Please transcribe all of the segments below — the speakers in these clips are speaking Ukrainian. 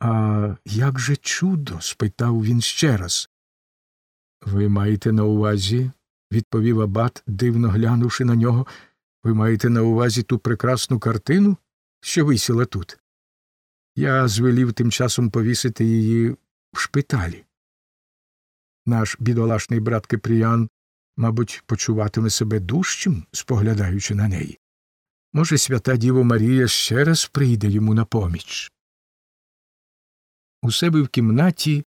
А як же чудо? спитав він ще раз. Ви маєте на увазі, відповів абат, дивно глянувши на нього, ви маєте на увазі ту прекрасну картину, що висіла тут? Я звелів тим часом повісити її в шпиталі. Наш бідолашний брат Кипріян, мабуть, почуватиме себе дужчим, споглядаючи на неї. Може, свята Діво Марія ще раз прийде йому на поміч. У себе в кімнаті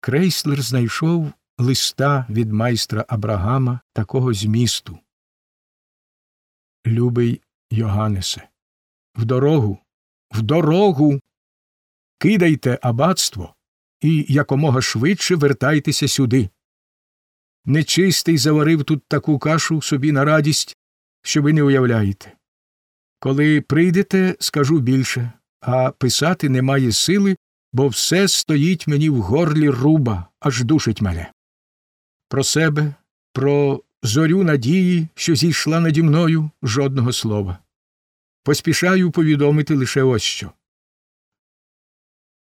крейслер знайшов листа від майстра Абрагама такого змісту. Любий Йоганнесе, в дорогу, в дорогу. Кидайте аббатство і якомога швидше вертайтеся сюди. Нечистий заварив тут таку кашу собі на радість, що ви не уявляєте. Коли прийдете, скажу більше, а писати немає сили, бо все стоїть мені в горлі руба, аж душить мене. Про себе, про зорю надії, що зійшла наді мною, жодного слова. Поспішаю повідомити лише ось що.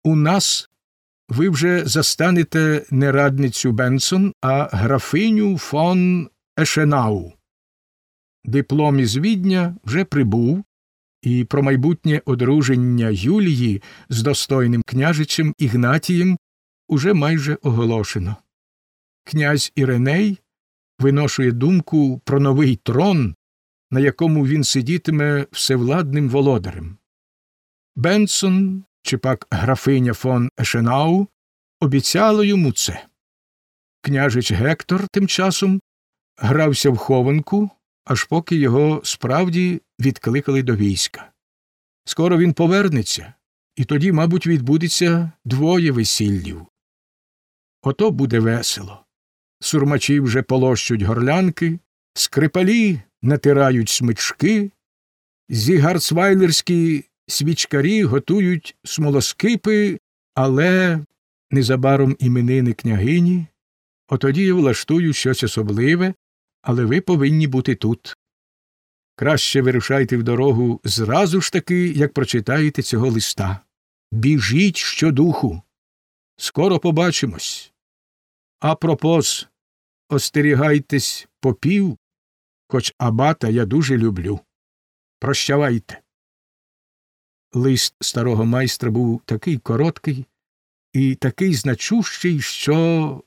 У нас ви вже застанете не радницю Бенсон, а графиню фон Ешенау. Диплом із Відня вже прибув, і про майбутнє одруження Юлії з достойним княжичем Ігнатієм уже майже оголошено. Князь Іреней виношує думку про новий трон, на якому він сидітиме всевладним володарем. Бенсон чи пак графиня фон Ешенау обіцяла йому це. Княжич Гектор тим часом грався в хованку, аж поки його справді відкликали до війська. Скоро він повернеться, і тоді, мабуть, відбудеться двоє весіллів. Ото буде весело. Сурмачі вже полощуть горлянки, скрипалі натирають смички, зігарцвайлерські свічкарі готують смолоскипи, але незабаром іменини княгині, отоді влаштую щось особливе, але ви повинні бути тут. Краще вирушайте в дорогу зразу ж таки, як прочитаєте цього листа. Біжіть щодуху. Скоро побачимось. А пропоз, остерігайтесь попів, хоч абата я дуже люблю. Прощавайте. Лист старого майстра був такий короткий і такий значущий, що